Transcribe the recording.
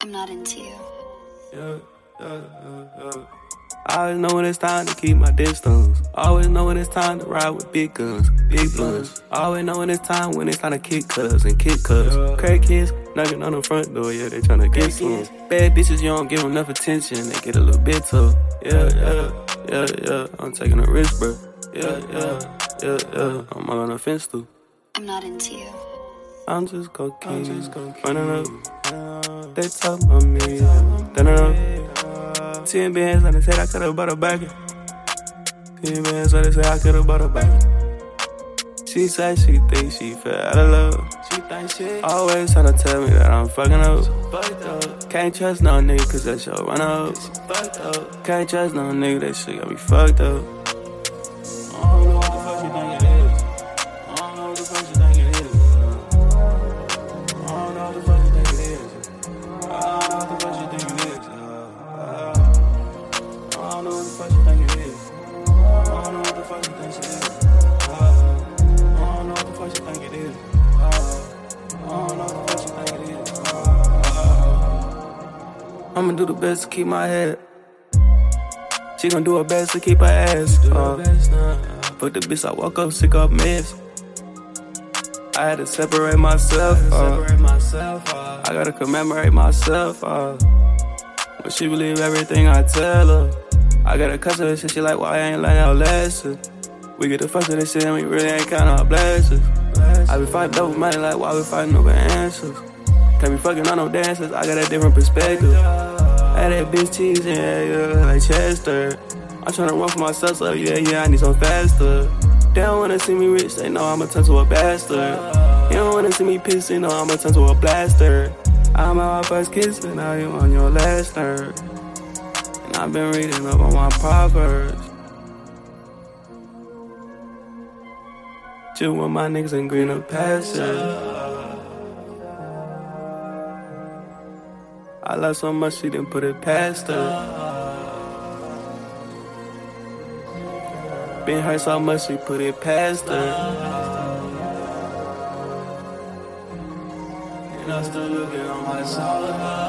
I'm not into you. Yeah, yeah, yeah, yeah. I always know when it's time to keep my distance. Always know when it's time to ride with big guns, big blunts. Always know when it's time when it's time to kick cuz and kick cuz. Crack kids knocking on the front door, yeah, they tryna get some. Bad bitches, you don't give them enough attention, they get a little bit tough. Yeah, yeah, yeah, yeah. I'm taking a risk, bro. Yeah, yeah, yeah, yeah. I'm on the fence too. I'm not into you. I'm just gonna keep running up. They talk about me, then up. Ten bands and they said I could've bought a bag. Ten bands and they said I could've bought a bag. She said she thinks she fell out of love. She think she always tryna tell me that I'm fucking up. Can't trust no nigga cause that shit run up. Can't trust no nigga that shit got me fucked up. Fuck you think it is. Uh, I don't know what the fuck you think it is. Uh, I don't know what the fuck you think it is. Uh, I'ma do the best to keep my head. She gon' do her best to keep her ass. Uh, fuck the bitch, I walk up, sick of mess. I had to separate myself. Uh, I gotta commemorate myself. Uh, but she believe everything I tell her. I gotta cuss her shit. She like, why I ain't learn our lesson? We get the fuck to this shit and we really ain't count our blessings. I be fighting over money like, why we fighting over answers? Can't be fucking on no dancers. I got a different perspective. Had that bitch cheese yeah, yeah, like Chester. I'm tryna run for myself, so yeah, yeah, I need some faster. They don't wanna see me rich, they know I'ma turn to a bastard. You don't wanna see me pissed, they know I'ma turn to a blaster. I'm on my first kiss, and now you on your last nerve. And I've been reading up on my proverbs. Chill with my niggas in greener pastures. I love so much she didn't put it past her. Been hurt so much she put it past her. And I'm still looking on my soul.